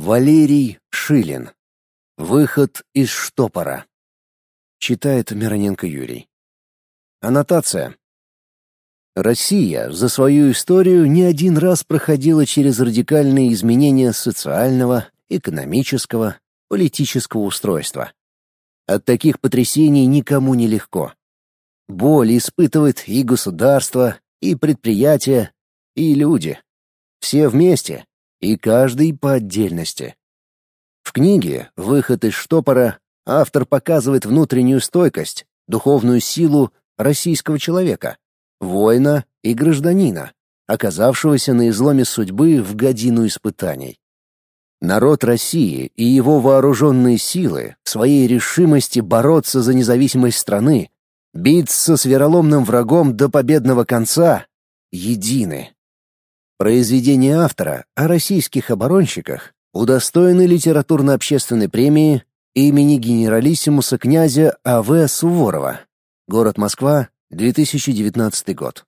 Валерий Шилин. Выход из штопора. Читает Мироненко Юрий. Аннотация. Россия за свою историю не один раз проходила через радикальные изменения социального, экономического, политического устройства. От таких потрясений никому не легко. Боль испытывает и государство, и предприятия, и люди. Все вместе, и каждый по отдельности. В книге «Выход из штопора» автор показывает внутреннюю стойкость, духовную силу российского человека, воина и гражданина, оказавшегося на изломе судьбы в годину испытаний. Народ России и его вооруженные силы в своей решимости бороться за независимость страны, биться с вероломным врагом до победного конца, едины. Произведение автора о российских оборонщиках удостоены литературно-общественной премии имени генералиссимуса князя А.В. Суворова. Город Москва, 2019 год.